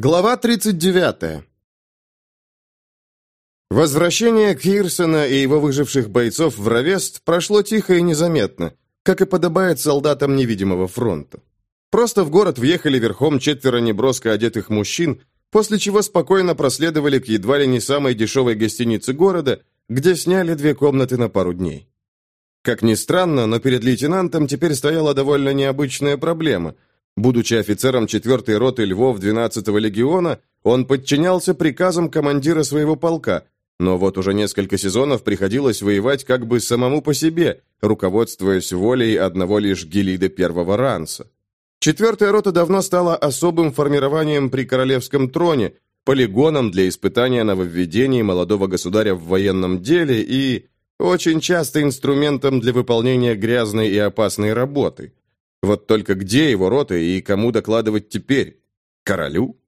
Глава 39. Возвращение Кирсона и его выживших бойцов в Равест прошло тихо и незаметно, как и подобает солдатам невидимого фронта. Просто в город въехали верхом четверо неброско одетых мужчин, после чего спокойно проследовали к едва ли не самой дешевой гостинице города, где сняли две комнаты на пару дней. Как ни странно, но перед лейтенантом теперь стояла довольно необычная проблема – Будучи офицером 4-й роты Львов 12-го легиона, он подчинялся приказам командира своего полка, но вот уже несколько сезонов приходилось воевать как бы самому по себе, руководствуясь волей одного лишь Гелида первого ранца. Четвертая рота давно стала особым формированием при королевском троне, полигоном для испытания нововведений молодого государя в военном деле и очень часто инструментом для выполнения грязной и опасной работы. Вот только где его рота и кому докладывать теперь? Королю?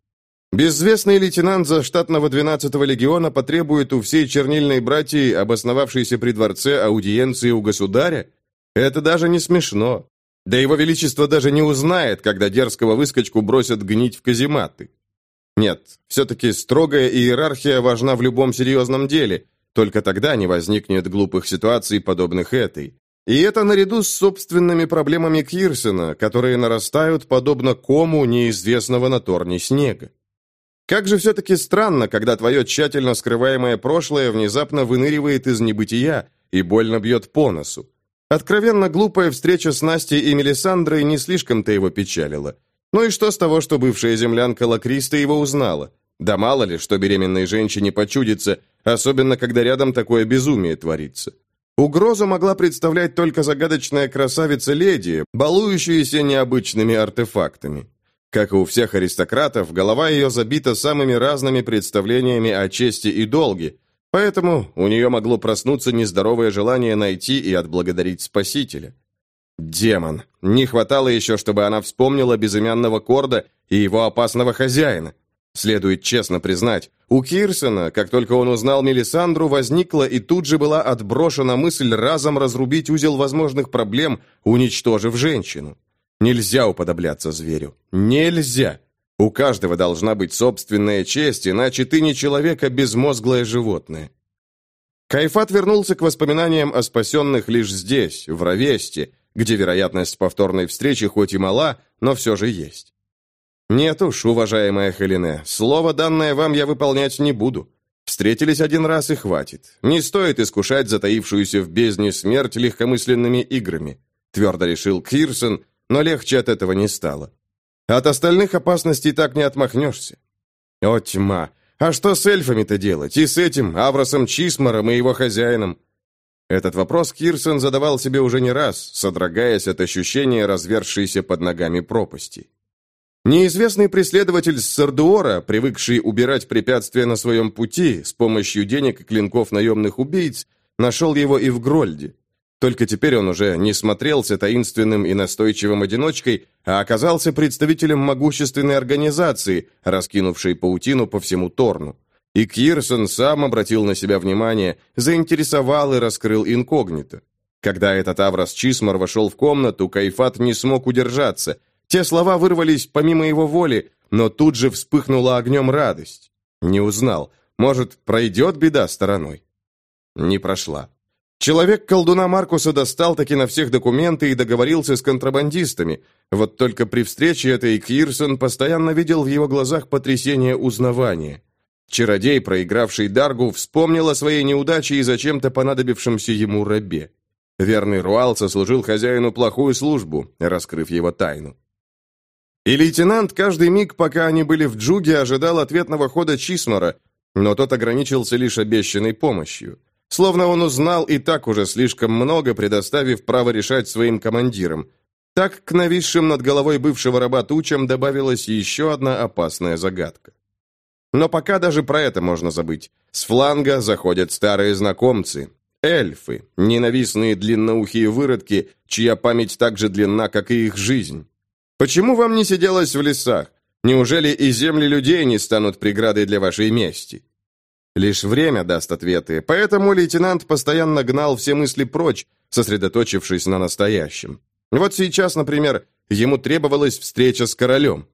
Безвестный лейтенант заштатного 12-го легиона потребует у всей чернильной братьи, обосновавшейся при дворце, аудиенции у государя? Это даже не смешно. Да его величество даже не узнает, когда дерзкого выскочку бросят гнить в казематы. Нет, все-таки строгая иерархия важна в любом серьезном деле, только тогда не возникнет глупых ситуаций, подобных этой. И это наряду с собственными проблемами Кирсена, которые нарастают подобно кому неизвестного на Торне снега. Как же все-таки странно, когда твое тщательно скрываемое прошлое внезапно выныривает из небытия и больно бьет по носу. Откровенно глупая встреча с Настей и Мелисандрой не слишком-то его печалила. Ну и что с того, что бывшая землянка Лакриста его узнала? Да мало ли, что беременной женщине почудится, особенно когда рядом такое безумие творится. Угрозу могла представлять только загадочная красавица-леди, балующаяся необычными артефактами. Как и у всех аристократов, голова ее забита самыми разными представлениями о чести и долге, поэтому у нее могло проснуться нездоровое желание найти и отблагодарить Спасителя. Демон! Не хватало еще, чтобы она вспомнила безымянного Корда и его опасного хозяина. Следует честно признать, у Кирсона, как только он узнал Мелисандру, возникла и тут же была отброшена мысль разом разрубить узел возможных проблем, уничтожив женщину. Нельзя уподобляться зверю. Нельзя. У каждого должна быть собственная честь, иначе ты не человек, а безмозглое животное. Кайфат вернулся к воспоминаниям о спасенных лишь здесь, в Равесте, где вероятность повторной встречи хоть и мала, но все же есть. «Нет уж, уважаемая Хелене, слово, данное вам, я выполнять не буду. Встретились один раз и хватит. Не стоит искушать затаившуюся в бездне смерть легкомысленными играми», твердо решил Кирсон, но легче от этого не стало. «От остальных опасностей так не отмахнешься». «О, тьма! А что с эльфами-то делать? И с этим Авросом Чисмором и его хозяином?» Этот вопрос Кирсон задавал себе уже не раз, содрогаясь от ощущения развершейся под ногами пропасти. Неизвестный преследователь с Сардуора, привыкший убирать препятствия на своем пути с помощью денег и клинков наемных убийц, нашел его и в Грольде. Только теперь он уже не смотрелся таинственным и настойчивым одиночкой, а оказался представителем могущественной организации, раскинувшей паутину по всему Торну. И Кирсон сам обратил на себя внимание, заинтересовал и раскрыл инкогнито. Когда этот Аврос Чисмар вошел в комнату, Кайфат не смог удержаться – те слова вырвались помимо его воли, но тут же вспыхнула огнем радость. Не узнал. Может, пройдет беда стороной? Не прошла. Человек колдуна Маркуса достал таки на всех документы и договорился с контрабандистами. Вот только при встрече этой Кирсон постоянно видел в его глазах потрясение узнавания. Чародей, проигравший Даргу, вспомнил о своей неудаче и зачем-то понадобившемся ему рабе. Верный Руал сослужил хозяину плохую службу, раскрыв его тайну. И лейтенант каждый миг, пока они были в джуге, ожидал ответного хода Чисмара, но тот ограничился лишь обещанной помощью. Словно он узнал и так уже слишком много, предоставив право решать своим командирам. Так к нависшим над головой бывшего раба тучам добавилась еще одна опасная загадка. Но пока даже про это можно забыть. С фланга заходят старые знакомцы. Эльфы, ненавистные длинноухие выродки, чья память так же длинна, как и их жизнь. Почему вам не сиделось в лесах? Неужели и земли людей не станут преградой для вашей мести? Лишь время даст ответы, поэтому лейтенант постоянно гнал все мысли прочь, сосредоточившись на настоящем. Вот сейчас, например, ему требовалась встреча с королем.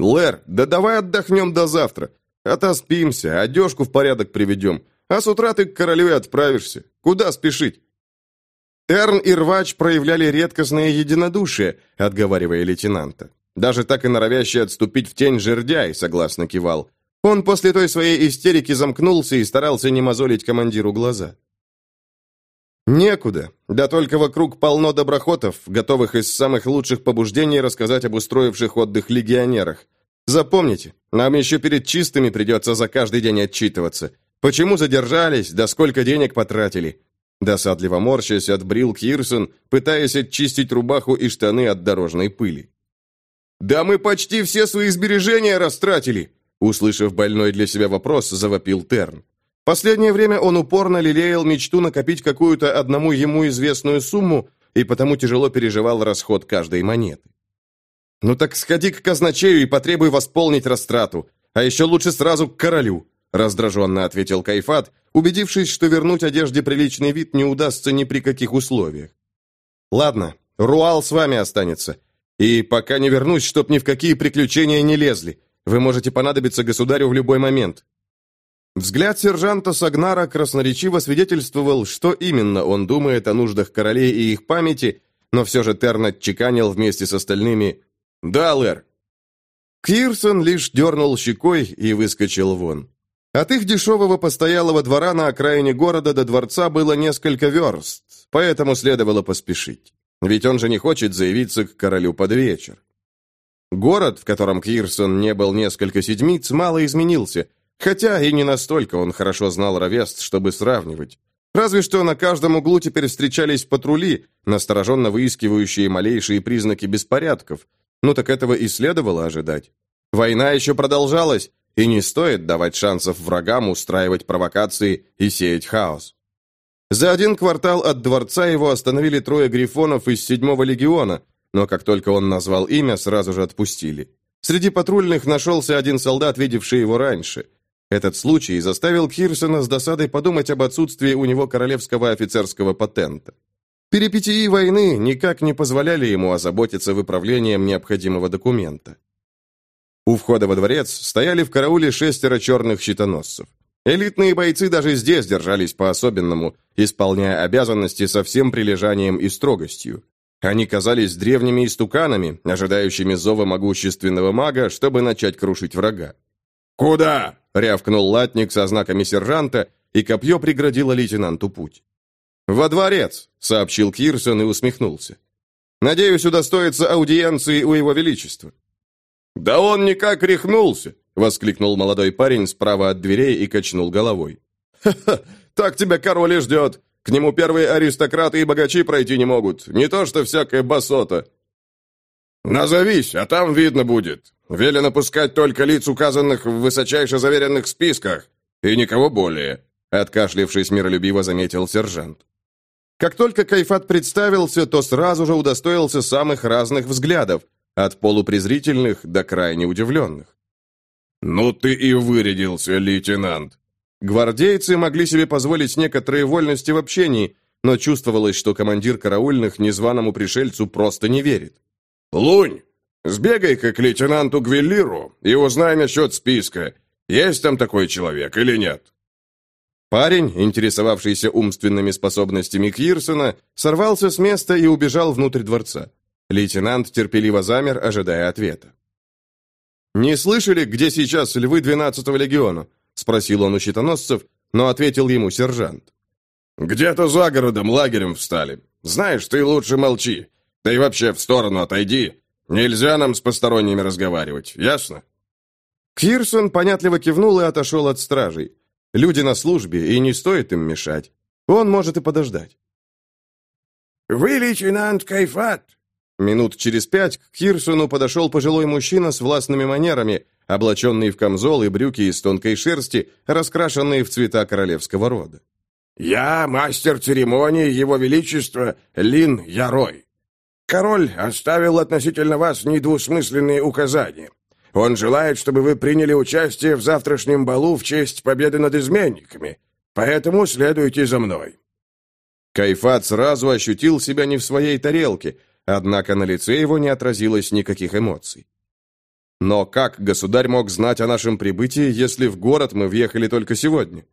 «Лэр, да давай отдохнем до завтра. Отоспимся, одежку в порядок приведем. А с утра ты к королю и отправишься. Куда спешить?» Эрн и Рвач проявляли редкостное единодушие, отговаривая лейтенанта. Даже так и норовящий отступить в тень жердяй согласно кивал. Он после той своей истерики замкнулся и старался не мозолить командиру глаза. Некуда. Да только вокруг полно доброхотов, готовых из самых лучших побуждений рассказать об устроивших отдых легионерах. Запомните, нам еще перед чистыми придется за каждый день отчитываться. Почему задержались, да сколько денег потратили. Досадливо морщась, отбрил Кирсон, пытаясь очистить рубаху и штаны от дорожной пыли. «Да мы почти все свои сбережения растратили!» Услышав больной для себя вопрос, завопил Терн. Последнее время он упорно лелеял мечту накопить какую-то одному ему известную сумму и потому тяжело переживал расход каждой монеты. «Ну так сходи к казначею и потребуй восполнить растрату, а еще лучше сразу к королю», раздраженно ответил Кайфат, убедившись, что вернуть одежде приличный вид не удастся ни при каких условиях. «Ладно, Руал с вами останется. И пока не вернусь, чтоб ни в какие приключения не лезли. Вы можете понадобиться государю в любой момент. Взгляд сержанта Сагнара красноречиво свидетельствовал, что именно он думает о нуждах королей и их памяти, но все же Терн отчеканил вместе с остальными «Да, Лэр». Кирсон лишь дернул щекой и выскочил вон. От их дешевого постоялого двора на окраине города до дворца было несколько верст, поэтому следовало поспешить. Ведь он же не хочет заявиться к королю под вечер. Город, в котором Кирсон не был несколько седмиц, мало изменился, Хотя и не настолько он хорошо знал Равест, чтобы сравнивать. Разве что на каждом углу теперь встречались патрули, настороженно выискивающие малейшие признаки беспорядков. Ну так этого и следовало ожидать. Война еще продолжалась, и не стоит давать шансов врагам устраивать провокации и сеять хаос. За один квартал от дворца его остановили трое грифонов из седьмого легиона, но как только он назвал имя, сразу же отпустили. Среди патрульных нашелся один солдат, видевший его раньше. Этот случай заставил Кирсона с досадой подумать об отсутствии у него королевского офицерского патента. Перипетии войны никак не позволяли ему озаботиться выправлением необходимого документа. У входа во дворец стояли в карауле шестеро черных щитоносцев. Элитные бойцы даже здесь держались по-особенному, исполняя обязанности со всем прилежанием и строгостью. Они казались древними истуканами, ожидающими зова могущественного мага, чтобы начать крушить врага. «Куда?» рявкнул латник со знаками сержанта, и копье преградило лейтенанту путь. «Во дворец», — сообщил Кирсон и усмехнулся. «Надеюсь, удостоится аудиенции у его величества». «Да он никак рехнулся!» — воскликнул молодой парень справа от дверей и качнул головой. «Ха-ха! Так тебя король и ждет! К нему первые аристократы и богачи пройти не могут, не то что всякая басота!» «Назовись, а там видно будет. Велено пускать только лиц, указанных в высочайше заверенных списках, и никого более», откашлившись миролюбиво, заметил сержант. Как только Кайфат представился, то сразу же удостоился самых разных взглядов, от полупрезрительных до крайне удивленных. «Ну ты и вырядился, лейтенант!» Гвардейцы могли себе позволить некоторые вольности в общении, но чувствовалось, что командир караульных незваному пришельцу просто не верит. «Лунь, сбегай-ка к лейтенанту Гвеллиру и узнай насчет списка, есть там такой человек или нет». Парень, интересовавшийся умственными способностями Кирсона, сорвался с места и убежал внутрь дворца. Лейтенант терпеливо замер, ожидая ответа. «Не слышали, где сейчас львы 12-го легиона?» — спросил он у щитоносцев, но ответил ему сержант. «Где-то за городом лагерем встали. Знаешь, ты лучше молчи. Да и вообще в сторону отойди. Нельзя нам с посторонними разговаривать, ясно?» Кирсон понятливо кивнул и отошел от стражей. Люди на службе, и не стоит им мешать. Он может и подождать. «Вы лейтенант Кайфат?» Минут через пять к Кирсону подошел пожилой мужчина с властными манерами, облаченный в камзол и брюки из тонкой шерсти, раскрашенные в цвета королевского рода. «Я мастер церемонии Его Величества Лин Ярой. Король оставил относительно вас недвусмысленные указания. Он желает, чтобы вы приняли участие в завтрашнем балу в честь победы над изменниками. Поэтому следуйте за мной». Кайфат сразу ощутил себя не в своей тарелке, однако на лице его не отразилось никаких эмоций. Но как государь мог знать о нашем прибытии, если в город мы въехали только сегодня?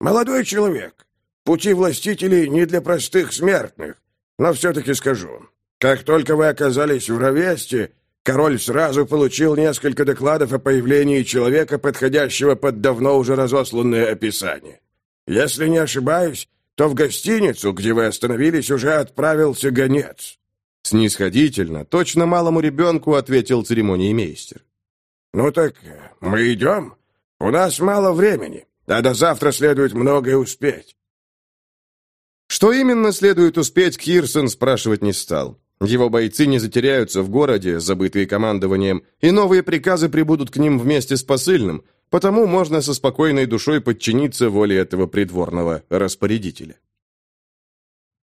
Молодой человек, пути властителей не для простых смертных. Но все-таки скажу, как только вы оказались в Равесте, король сразу получил несколько докладов о появлении человека, подходящего под давно уже разосланное описание. Если не ошибаюсь, то в гостиницу, где вы остановились, уже отправился гонец». Снисходительно, точно малому ребенку ответил церемониймейстер. «Ну так мы идем? У нас мало времени, а до завтра следует многое успеть». Что именно следует успеть, Кирсон спрашивать не стал. Его бойцы не затеряются в городе, забытые командованием, и новые приказы прибудут к ним вместе с посыльным, потому можно со спокойной душой подчиниться воле этого придворного распорядителя.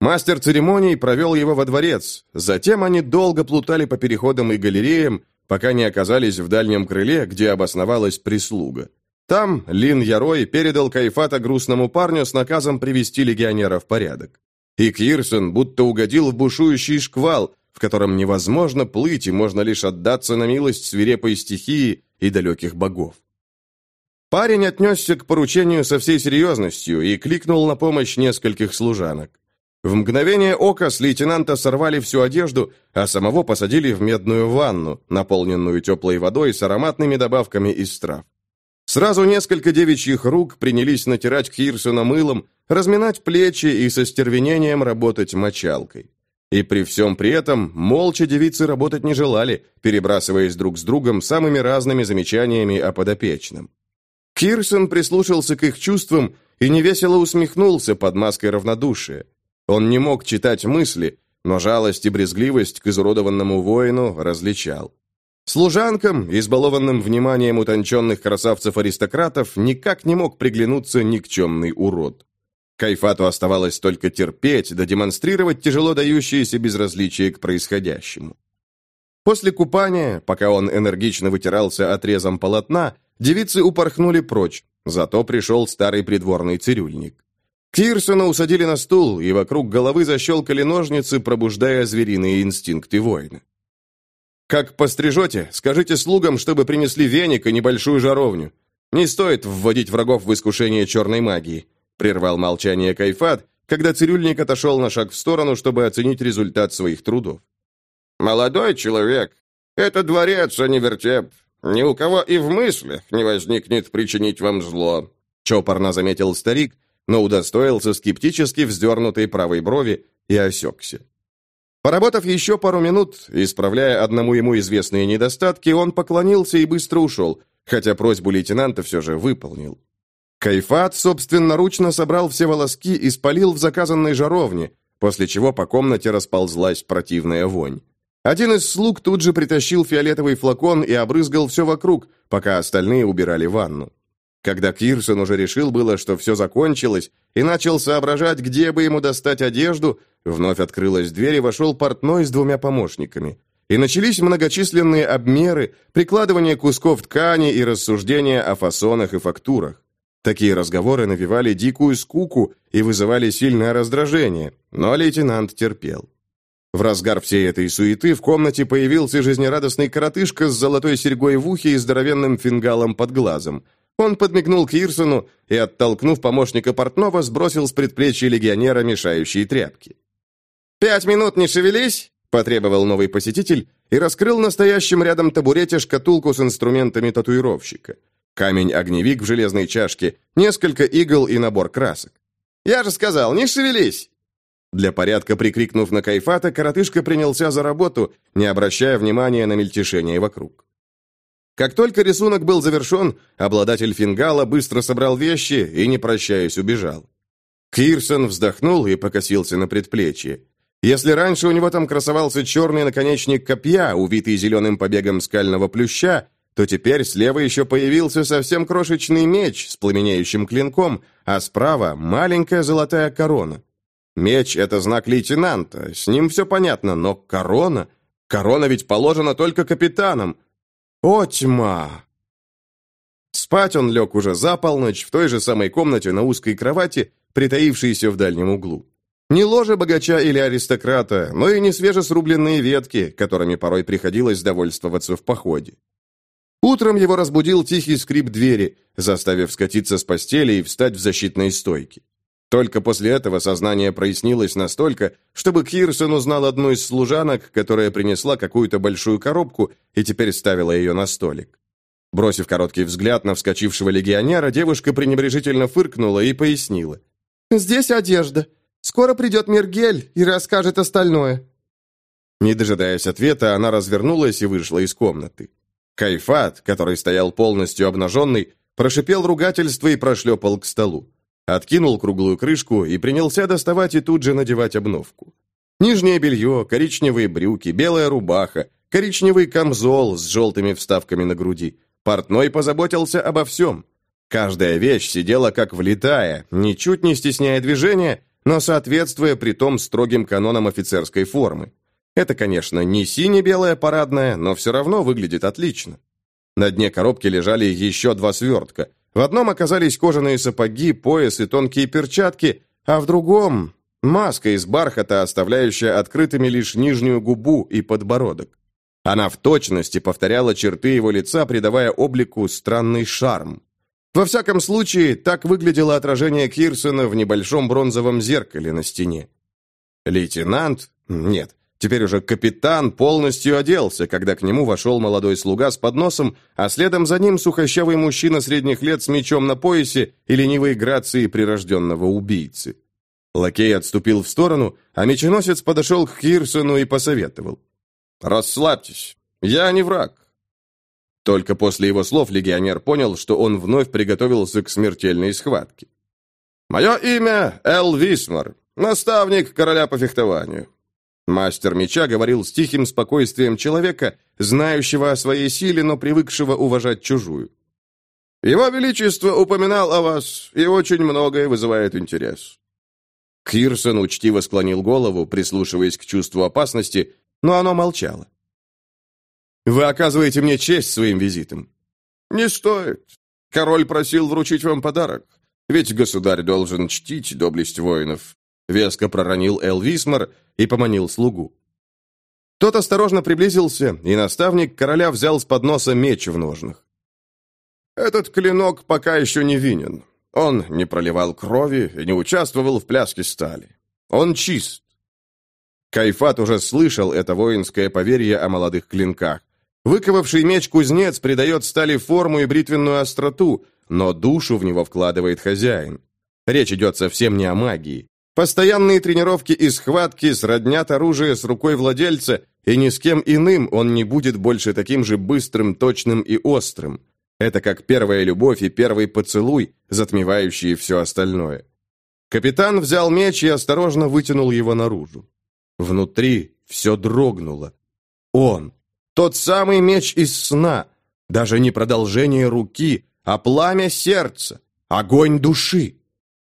Мастер церемоний провел его во дворец, затем они долго плутали по переходам и галереям, пока не оказались в дальнем крыле, где обосновалась прислуга. Там Лин Ярой передал Кайфата грустному парню с наказом привести легионера в порядок. И Кирсон будто угодил в бушующий шквал, в котором невозможно плыть и можно лишь отдаться на милость свирепой стихии и далеких богов. Парень отнесся к поручению со всей серьезностью и кликнул на помощь нескольких служанок. В мгновение ока с лейтенанта сорвали всю одежду, а самого посадили в медную ванну, наполненную теплой водой с ароматными добавками из трав. Сразу несколько девичьих рук принялись натирать Кирсона мылом, разминать плечи и со стервенением работать мочалкой. И при всем при этом молча девицы работать не желали, перебрасываясь друг с другом самыми разными замечаниями о подопечном. Кирсон прислушался к их чувствам и невесело усмехнулся под маской равнодушия. Он не мог читать мысли, но жалость и брезгливость к изуродованному воину различал. Служанкам, избалованным вниманием утонченных красавцев-аристократов, никак не мог приглянуться никчемный урод. Кайфату оставалось только терпеть да демонстрировать тяжело дающееся безразличие к происходящему. После купания, пока он энергично вытирался отрезом полотна, Девицы упорхнули прочь, зато пришел старый придворный цирюльник. Кирсона усадили на стул, и вокруг головы защелкали ножницы, пробуждая звериные инстинкты воина. «Как пострижете, скажите слугам, чтобы принесли веник и небольшую жаровню. Не стоит вводить врагов в искушение черной магии», прервал молчание Кайфат, когда цирюльник отошел на шаг в сторону, чтобы оценить результат своих трудов. «Молодой человек, это дворец, а не вертеп. Ни у кого и в мыслях не возникнет причинить вам зло», — чопорно заметил старик, но удостоился скептически вздернутой правой брови и осекся. Поработав еще пару минут, исправляя одному ему известные недостатки, он поклонился и быстро ушел, хотя просьбу лейтенанта все же выполнил. Кайфат собственноручно собрал все волоски и спалил в заказанной жаровне, после чего по комнате расползлась противная вонь. Один из слуг тут же притащил фиолетовый флакон и обрызгал все вокруг, пока остальные убирали ванну. Когда Кирсон уже решил было, что все закончилось, и начал соображать, где бы ему достать одежду, вновь открылась дверь и вошел портной с двумя помощниками. И начались многочисленные обмеры, прикладывание кусков ткани и рассуждения о фасонах и фактурах. Такие разговоры навевали дикую скуку и вызывали сильное раздражение, но лейтенант терпел. В разгар всей этой суеты в комнате появился жизнерадостный коротышка с золотой серьгой в ухе и здоровенным фингалом под глазом. Он подмигнул Кирсону и, оттолкнув помощника портного, сбросил с предплечья легионера мешающие тряпки. «Пять минут не шевелись!» – потребовал новый посетитель и раскрыл настоящим рядом табурете шкатулку с инструментами татуировщика. Камень-огневик в железной чашке, несколько игл и набор красок. «Я же сказал, не шевелись!» Для порядка прикрикнув на Кайфата, коротышка принялся за работу, не обращая внимания на мельтешение вокруг. Как только рисунок был завершен, обладатель фингала быстро собрал вещи и, не прощаясь, убежал. Кирсон вздохнул и покосился на предплечье. Если раньше у него там красовался черный наконечник копья, увитый зеленым побегом скального плюща, то теперь слева еще появился совсем крошечный меч с пламенеющим клинком, а справа маленькая золотая корона. Меч — это знак лейтенанта, с ним все понятно, но корона... Корона ведь положена только капитанам. О, тьма! Спать он лег уже за полночь в той же самой комнате на узкой кровати, притаившейся в дальнем углу. Не ложа богача или аристократа, но и не свежесрубленные ветки, которыми порой приходилось довольствоваться в походе. Утром его разбудил тихий скрип двери, заставив скатиться с постели и встать в защитной стойке. Только после этого сознание прояснилось настолько, чтобы Кирсон узнал одну из служанок, которая принесла какую-то большую коробку и теперь ставила ее на столик. Бросив короткий взгляд на вскочившего легионера, девушка пренебрежительно фыркнула и пояснила. «Здесь одежда. Скоро придет Мергель и расскажет остальное». Не дожидаясь ответа, она развернулась и вышла из комнаты. Кайфат, который стоял полностью обнаженный, прошипел ругательство и прошлепал к столу. Откинул круглую крышку и принялся доставать и тут же надевать обновку. Нижнее белье, коричневые брюки, белая рубаха, коричневый камзол с желтыми вставками на груди. Портной позаботился обо всем. Каждая вещь сидела как влитая, ничуть не стесняя движения, но соответствуя при том строгим канонам офицерской формы. Это, конечно, не сине-белая парадная, но все равно выглядит отлично. На дне коробки лежали еще два свертка. В одном оказались кожаные сапоги, пояс и тонкие перчатки, а в другом – маска из бархата, оставляющая открытыми лишь нижнюю губу и подбородок. Она в точности повторяла черты его лица, придавая облику странный шарм. Во всяком случае, так выглядело отражение Кирсона в небольшом бронзовом зеркале на стене. Лейтенант? Нет, Теперь уже капитан полностью оделся, когда к нему вошел молодой слуга с подносом, а следом за ним сухощавый мужчина средних лет с мечом на поясе и ленивой грацией прирожденного убийцы. Лакей отступил в сторону, а меченосец подошел к Кирсону и посоветовал. «Расслабьтесь, я не враг». Только после его слов легионер понял, что он вновь приготовился к смертельной схватке. «Мое имя Эл Висмар, наставник короля по фехтованию. Мастер меча говорил с тихим спокойствием человека, знающего о своей силе, но привыкшего уважать чужую. «Его Величество упоминал о вас, и очень многое вызывает интерес». Кирсон учтиво склонил голову, прислушиваясь к чувству опасности, но оно молчало. «Вы оказываете мне честь своим визитом». «Не стоит. Король просил вручить вам подарок, ведь государь должен чтить доблесть воинов. Веско проронил Эл Висмар и поманил слугу. Тот осторожно приблизился, и наставник короля взял с подноса меч в ножнах. «Этот клинок пока еще не винен. Он не проливал крови и не участвовал в пляске стали. Он чист». Кайфат уже слышал это воинское поверье о молодых клинках. Выковавший меч кузнец придает стали форму и бритвенную остроту, но душу в него вкладывает хозяин. Речь идет совсем не о магии. Постоянные тренировки и схватки сроднят оружие с рукой владельца, и ни с кем иным он не будет больше таким же быстрым, точным и острым. Это как первая любовь и первый поцелуй, затмевающие все остальное. Капитан взял меч и осторожно вытянул его наружу. Внутри все дрогнуло. Он, тот самый меч из сна, даже не продолжение руки, а пламя сердца, огонь души.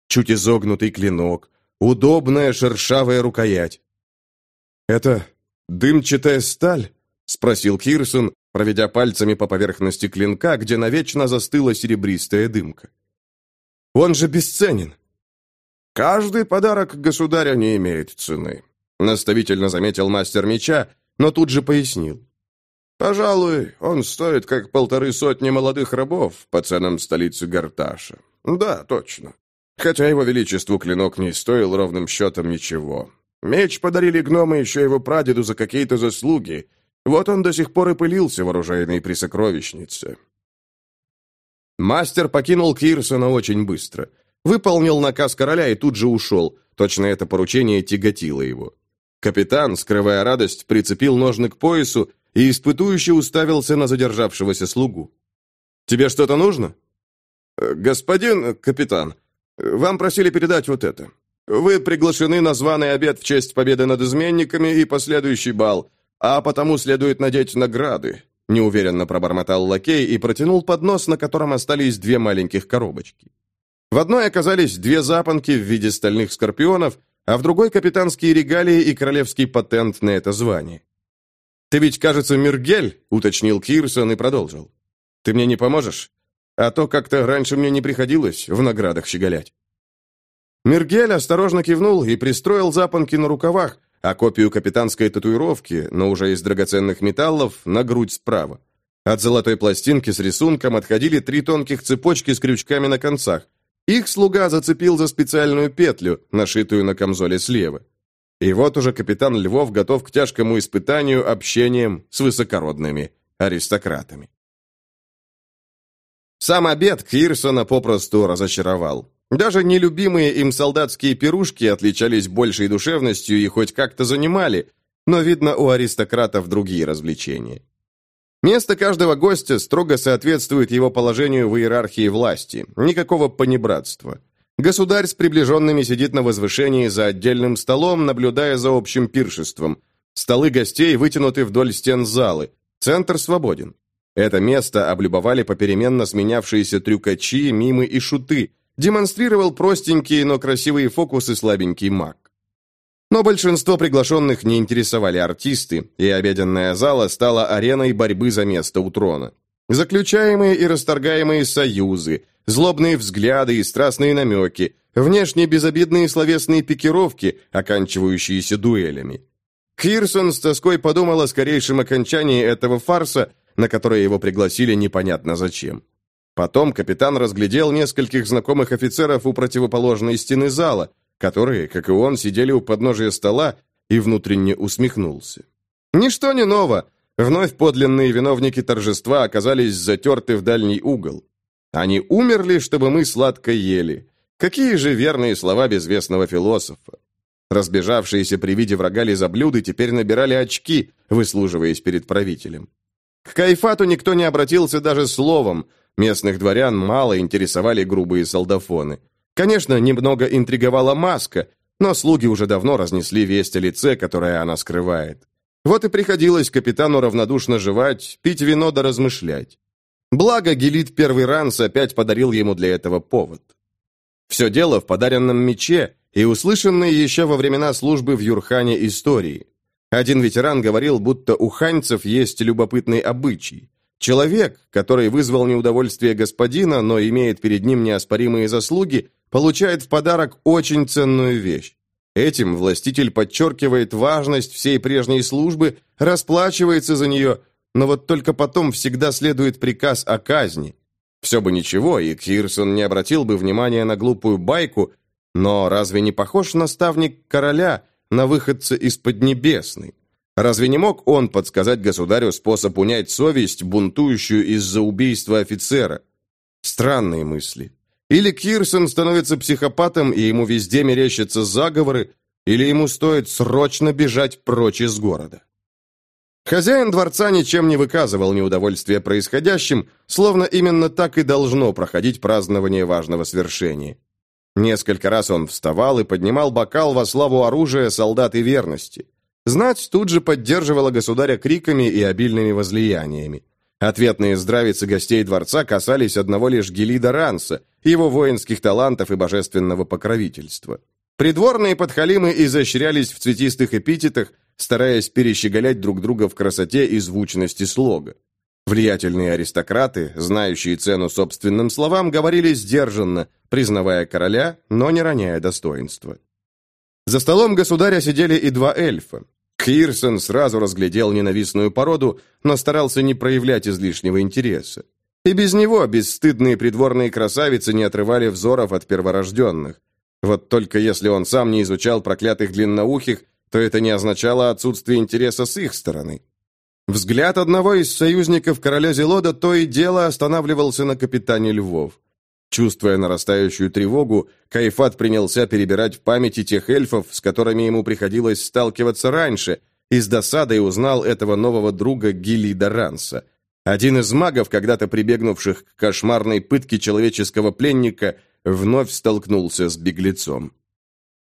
Чуть изогнутый клинок, Удобная шершавая рукоять. «Это дымчатая сталь?» — спросил Кирсон, проведя пальцами по поверхности клинка, где навечно застыла серебристая дымка. «Он же бесценен!» «Каждый подарок государя не имеет цены», — наставительно заметил мастер меча, но тут же пояснил. «Пожалуй, он стоит как полторы сотни молодых рабов по ценам столицы Гарташа. Да, точно. Хотя его величеству клинок не стоил ровным счетом ничего. Меч подарили гномы еще его прадеду за какие-то заслуги. Вот он до сих пор и пылился в оружейной при сокровищнице. Мастер покинул Кирсона очень быстро. Выполнил наказ короля и тут же ушел. Точно это поручение тяготило его. Капитан, скрывая радость, прицепил ножны к поясу и испытующе уставился на задержавшегося слугу. «Тебе что-то нужно?» «Э, «Господин капитан, вам просили передать вот это. Вы приглашены на званый обед в честь победы над изменниками и последующий бал, а потому следует надеть награды», — неуверенно пробормотал лакей и протянул поднос, на котором остались две маленьких коробочки. В одной оказались две запонки в виде стальных скорпионов, а в другой — капитанские регалии и королевский патент на это звание. «Ты ведь, кажется, Миргель», — уточнил Кирсон и продолжил. «Ты мне не поможешь? А то как-то раньше мне не приходилось в наградах щеголять. Мергель осторожно кивнул и пристроил запонки на рукавах, а копию капитанской татуировки, но уже из драгоценных металлов, на грудь справа. От золотой пластинки с рисунком отходили три тонких цепочки с крючками на концах. Их слуга зацепил за специальную петлю, нашитую на камзоле слева. И вот уже капитан Львов готов к тяжкому испытанию общением с высокородными аристократами. Сам обед Кирсона попросту разочаровал. Даже нелюбимые им солдатские пирушки отличались большей душевностью и хоть как-то занимали, но, видно, у аристократов другие развлечения. Место каждого гостя строго соответствует его положению в иерархии власти, никакого понебратства. Государь с приближенными сидит на возвышении за отдельным столом, наблюдая за общим пиршеством. Столы гостей вытянуты вдоль стен залы, центр свободен. Это место облюбовали попеременно сменявшиеся трюкачи, мимы и шуты, демонстрировал простенькие, но красивые фокусы слабенький маг. Но большинство приглашенных не интересовали артисты, и обеденная зала стала ареной борьбы за место у трона. Заключаемые и расторгаемые союзы, злобные взгляды и страстные намеки, внешне безобидные словесные пикировки, оканчивающиеся дуэлями. Кирсон с тоской подумал о скорейшем окончании этого фарса, на которое его пригласили непонятно зачем. Потом капитан разглядел нескольких знакомых офицеров у противоположной стены зала, которые, как и он, сидели у подножия стола и внутренне усмехнулся. Ничто не ново. Вновь подлинные виновники торжества оказались затерты в дальний угол. Они умерли, чтобы мы сладко ели. Какие же верные слова безвестного философа. Разбежавшиеся при виде врага лизоблюды теперь набирали очки, выслуживаясь перед правителем. К Кайфату никто не обратился даже словом, Местных дворян мало интересовали грубые солдафоны. Конечно, немного интриговала маска, но слуги уже давно разнесли весть о лице, которое она скрывает. Вот и приходилось капитану равнодушно жевать, пить вино да размышлять. Благо, Гелит Первый Ранс опять подарил ему для этого повод. Все дело в подаренном мече и услышанной еще во времена службы в Юрхане истории. Один ветеран говорил, будто у ханьцев есть любопытный обычай. Человек, который вызвал неудовольствие господина, но имеет перед ним неоспоримые заслуги, получает в подарок очень ценную вещь. Этим властитель подчеркивает важность всей прежней службы, расплачивается за нее, но вот только потом всегда следует приказ о казни. Все бы ничего, и Кирсон не обратил бы внимания на глупую байку, но разве не похож наставник короля на выходца из Поднебесной? Разве не мог он подсказать государю способ унять совесть, бунтующую из-за убийства офицера? Странные мысли. Или Кирсон становится психопатом, и ему везде мерещатся заговоры, или ему стоит срочно бежать прочь из города. Хозяин дворца ничем не выказывал неудовольствия происходящим, словно именно так и должно проходить празднование важного свершения. Несколько раз он вставал и поднимал бокал во славу оружия, солдат и верности. Знать тут же поддерживала государя криками и обильными возлияниями. Ответные здравицы гостей дворца касались одного лишь Гелида Ранса, его воинских талантов и божественного покровительства. Придворные подхалимы изощрялись в цветистых эпитетах, стараясь перещеголять друг друга в красоте и звучности слога. Влиятельные аристократы, знающие цену собственным словам, говорили сдержанно, признавая короля, но не роняя достоинства. За столом государя сидели и два эльфа. Кирсон сразу разглядел ненавистную породу, но старался не проявлять излишнего интереса. И без него бесстыдные придворные красавицы не отрывали взоров от перворожденных. Вот только если он сам не изучал проклятых длинноухих, то это не означало отсутствие интереса с их стороны. Взгляд одного из союзников короля Зелода то и дело останавливался на капитане Львов. Чувствуя нарастающую тревогу, Кайфат принялся перебирать в памяти тех эльфов, с которыми ему приходилось сталкиваться раньше, и с досадой узнал этого нового друга Гилида Ранса. Один из магов, когда-то прибегнувших к кошмарной пытке человеческого пленника, вновь столкнулся с беглецом.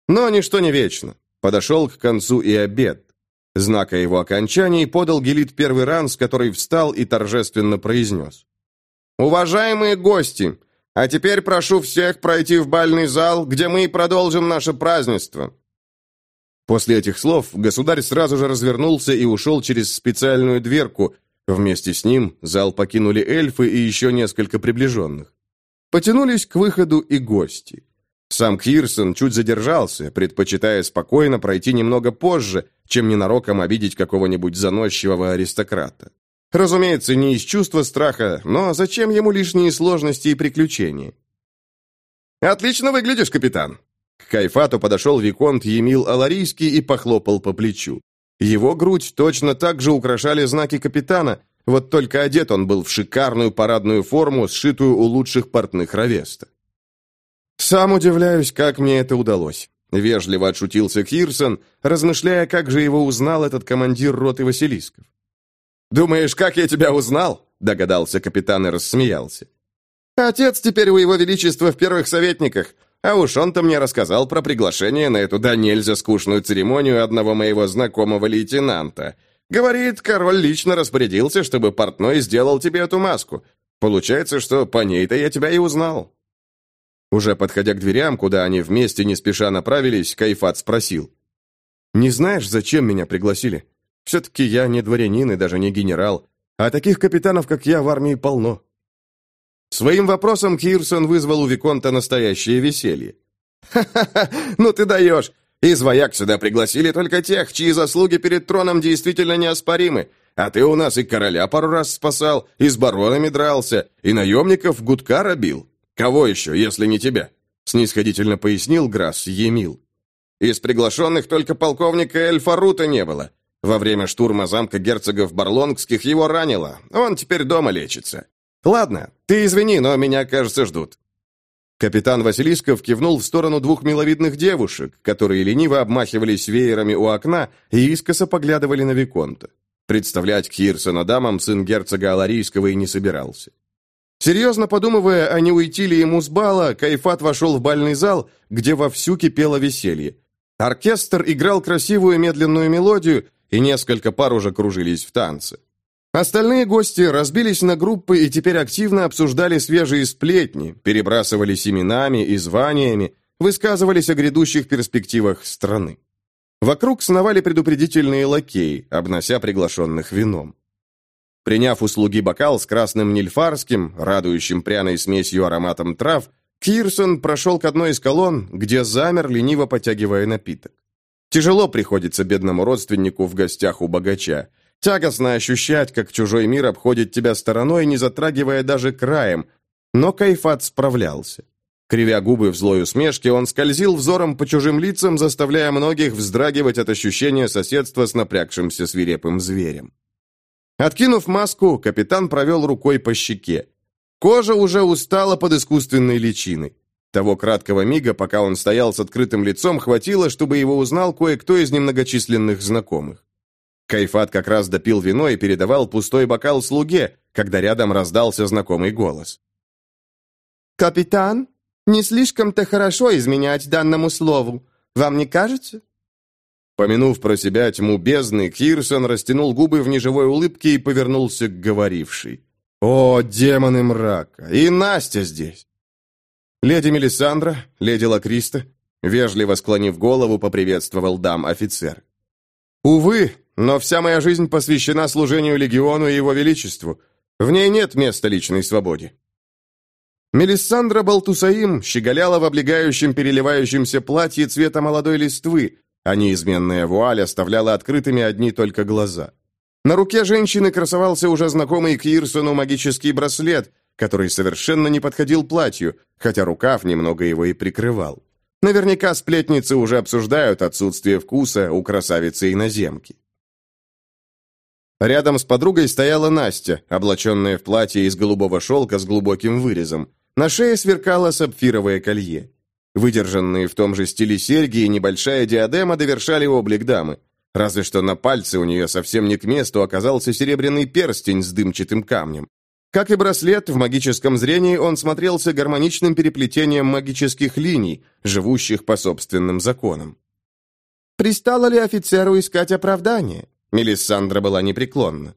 Но ничто не вечно. Подошел к концу и обед. Знака его окончании подал Гелит первый ранс, который встал и торжественно произнес. «Уважаемые гости!» А теперь прошу всех пройти в бальный зал, где мы и продолжим наше празднество». После этих слов государь сразу же развернулся и ушел через специальную дверку. Вместе с ним зал покинули эльфы и еще несколько приближенных. Потянулись к выходу и гости. Сам Кирсон чуть задержался, предпочитая спокойно пройти немного позже, чем ненароком обидеть какого-нибудь заносчивого аристократа. Разумеется, не из чувства страха, но зачем ему лишние сложности и приключения? «Отлично выглядишь, капитан!» К Кайфату подошел Виконт Емил Аларийский и похлопал по плечу. Его грудь точно так же украшали знаки капитана, вот только одет он был в шикарную парадную форму, сшитую у лучших портных Равеста. «Сам удивляюсь, как мне это удалось», — вежливо отшутился Кирсон, размышляя, как же его узнал этот командир роты Василисков. «Думаешь, как я тебя узнал?» — догадался капитан и рассмеялся. «Отец теперь у его величества в первых советниках, а уж он-то мне рассказал про приглашение на эту да нельзя скучную церемонию одного моего знакомого лейтенанта. Говорит, король лично распорядился, чтобы портной сделал тебе эту маску. Получается, что по ней-то я тебя и узнал». Уже подходя к дверям, куда они вместе не спеша направились, Кайфат спросил. «Не знаешь, зачем меня пригласили? Все-таки я не дворянин и даже не генерал, а таких капитанов, как я, в армии полно». Своим вопросом Кирсон вызвал у Виконта настоящее веселье. «Ха-ха-ха, ну ты даешь! Из вояк сюда пригласили только тех, чьи заслуги перед троном действительно неоспоримы. А ты у нас и короля пару раз спасал, и с баронами дрался, и наемников гудка робил. Кого еще, если не тебя?» Снисходительно пояснил Грасс Емил. «Из приглашенных только полковника Эльфарута не было. Во время штурма замка герцогов Барлонгских его ранило. Он теперь дома лечится. Ладно, ты извини, но меня, кажется, ждут». Капитан Василисков кивнул в сторону двух миловидных девушек, которые лениво обмахивались веерами у окна и искоса поглядывали на Виконта. Представлять Кирсона дамам сын герцога Аларийского и не собирался. Серьезно подумывая, а не уйти ли ему с бала, Кайфат вошел в бальный зал, где вовсю кипело веселье. Оркестр играл красивую медленную мелодию, и несколько пар уже кружились в танце. Остальные гости разбились на группы и теперь активно обсуждали свежие сплетни, перебрасывались именами и званиями, высказывались о грядущих перспективах страны. Вокруг сновали предупредительные лакеи, обнося приглашенных вином. Приняв услуги бокал с красным нильфарским, радующим пряной смесью ароматом трав, Кирсон прошел к одной из колонн, где замер, лениво потягивая напиток. Тяжело приходится бедному родственнику в гостях у богача. Тягостно ощущать, как чужой мир обходит тебя стороной, не затрагивая даже краем. Но Кайфат справлялся. Кривя губы в злой усмешке, он скользил взором по чужим лицам, заставляя многих вздрагивать от ощущения соседства с напрягшимся свирепым зверем. Откинув маску, капитан провел рукой по щеке. Кожа уже устала под искусственной личиной. Того краткого мига, пока он стоял с открытым лицом, хватило, чтобы его узнал кое-кто из немногочисленных знакомых. Кайфат как раз допил вино и передавал пустой бокал слуге, когда рядом раздался знакомый голос. «Капитан, не слишком-то хорошо изменять данному слову. Вам не кажется?» Помянув про себя тьму бездны, Кирсон растянул губы в неживой улыбке и повернулся к говорившей. «О, демоны мрака! И Настя здесь!» «Леди Мелисандра, леди Лакриста», вежливо склонив голову, поприветствовал дам офицер. «Увы, но вся моя жизнь посвящена служению легиону и его величеству. В ней нет места личной свободе». Мелисандра Балтусаим щеголяла в облегающем переливающемся платье цвета молодой листвы, а неизменная вуаль оставляла открытыми одни только глаза. На руке женщины красовался уже знакомый Кирсону магический браслет, который совершенно не подходил платью, хотя рукав немного его и прикрывал. Наверняка сплетницы уже обсуждают отсутствие вкуса у красавицы-иноземки. Рядом с подругой стояла Настя, облаченная в платье из голубого шелка с глубоким вырезом. На шее сверкало сапфировое колье. Выдержанные в том же стиле серьги и небольшая диадема довершали облик дамы. Разве что на пальце у нее совсем не к месту оказался серебряный перстень с дымчатым камнем. Как и браслет, в магическом зрении он смотрелся гармоничным переплетением магических линий, живущих по собственным законам. «Пристало ли офицеру искать оправдание?» Мелиссандра была непреклонна.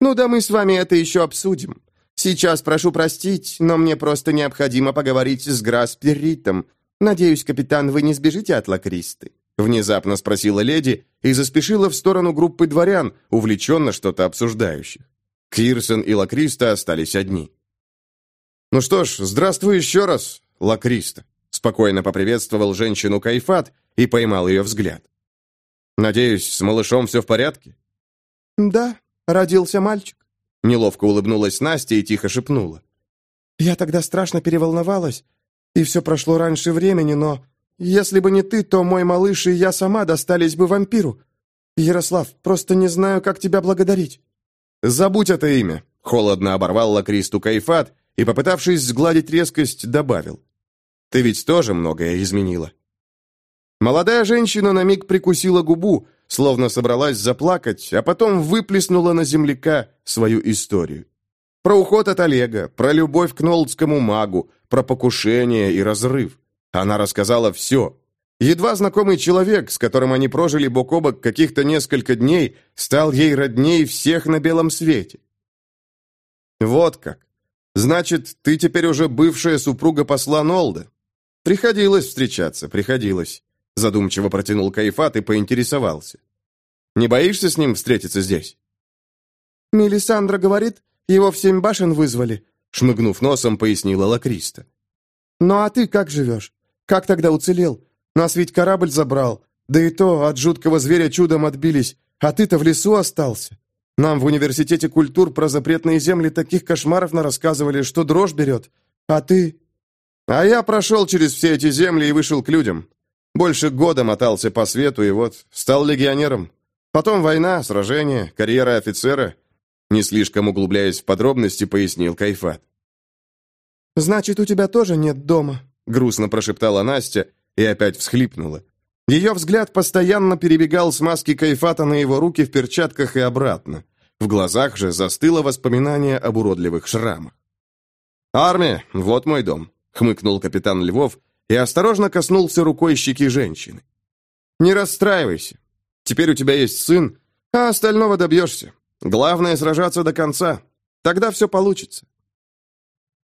«Ну да мы с вами это еще обсудим. Сейчас прошу простить, но мне просто необходимо поговорить с Грасперритом. Надеюсь, капитан, вы не сбежите от Лакристы?» Внезапно спросила леди и заспешила в сторону группы дворян, увлеченно что-то обсуждающих. Кирсон и Лакриста остались одни. «Ну что ж, здравствуй еще раз, Лакриста», спокойно поприветствовал женщину Кайфат и поймал ее взгляд. «Надеюсь, с малышом все в порядке?» «Да, родился мальчик». Неловко улыбнулась Настя и тихо шепнула. «Я тогда страшно переволновалась, и все прошло раньше времени, но если бы не ты, то мой малыш и я сама достались бы вампиру. Ярослав, просто не знаю, как тебя благодарить». «Забудь это имя», — холодно оборвал Лакристу Кайфат и, попытавшись сгладить резкость, добавил. «Ты ведь тоже многое изменила». Молодая женщина на миг прикусила губу, словно собралась заплакать, а потом выплеснула на земляка свою историю. Про уход от Олега, про любовь к нолдскому магу, про покушение и разрыв. Она рассказала все. Едва знакомый человек, с которым они прожили бок о бок каких-то несколько дней, стал ей родней всех на белом свете. Вот как. Значит, ты теперь уже бывшая супруга посла Нолда? Приходилось встречаться, приходилось. Задумчиво протянул Кайфат и поинтересовался. Не боишься с ним встретиться здесь? Мелисандра говорит, его в семь башен вызвали, шмыгнув носом, пояснила Лакриста. Ну а ты как живешь? Как тогда уцелел? Нас ведь корабль забрал. Да и то от жуткого зверя чудом отбились. А ты-то в лесу остался. Нам в университете культур про запретные земли таких кошмаров нарассказывали, что дрожь берет. А ты...» «А я прошел через все эти земли и вышел к людям. Больше года мотался по свету и вот стал легионером. Потом война, сражение, карьера офицера». Не слишком углубляясь в подробности, пояснил Кайфат. «Значит, у тебя тоже нет дома?» грустно прошептала Настя и опять всхлипнула. Ее взгляд постоянно перебегал с маски кайфата на его руки в перчатках и обратно. В глазах же застыло воспоминание об уродливых шрамах. «Армия, вот мой дом», — хмыкнул капитан Львов и осторожно коснулся рукой щеки женщины. «Не расстраивайся. Теперь у тебя есть сын, а остального добьешься. Главное — сражаться до конца. Тогда все получится».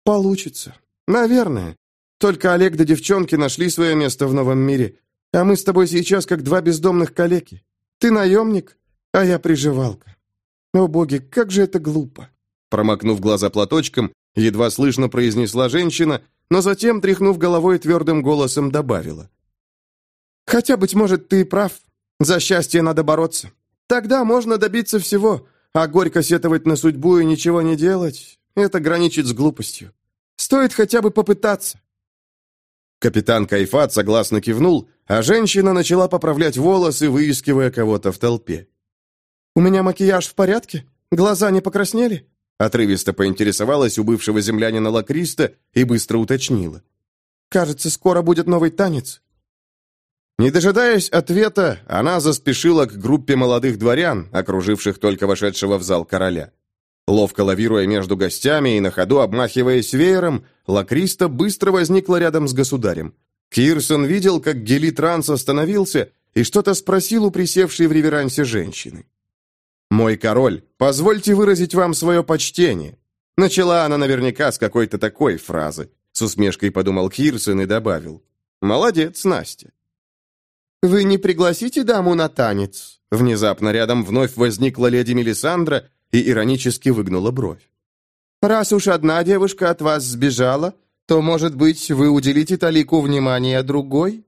«Получится. Наверное. Только Олег да девчонки нашли свое место в новом мире, а мы с тобой сейчас как два бездомных калеки. Ты наемник, а я приживалка. О боги, как же это глупо!» Промокнув глаза платочком, едва слышно произнесла женщина, но затем, тряхнув головой, твердым голосом добавила. «Хотя, быть может, ты и прав. За счастье надо бороться. Тогда можно добиться всего, а горько сетовать на судьбу и ничего не делать — это граничит с глупостью. Стоит хотя бы попытаться. Капитан Кайфат согласно кивнул, а женщина начала поправлять волосы, выискивая кого-то в толпе. «У меня макияж в порядке? Глаза не покраснели?» Отрывисто поинтересовалась у бывшего землянина Лакриста и быстро уточнила. «Кажется, скоро будет новый танец». Не дожидаясь ответа, она заспешила к группе молодых дворян, окруживших только вошедшего в зал короля. Ловко лавируя между гостями и на ходу обмахиваясь веером, Лакриста быстро возникла рядом с государем. Кирсон видел, как Гелитранс остановился и что-то спросил у присевшей в реверансе женщины. «Мой король, позвольте выразить вам свое почтение». Начала она наверняка с какой-то такой фразы. С усмешкой подумал Кирсон и добавил. «Молодец, Настя». «Вы не пригласите даму на танец?» Внезапно рядом вновь возникла леди Мелисандра и иронически выгнула бровь. «Раз уж одна девушка от вас сбежала, то, может быть, вы уделите Талику внимания другой?»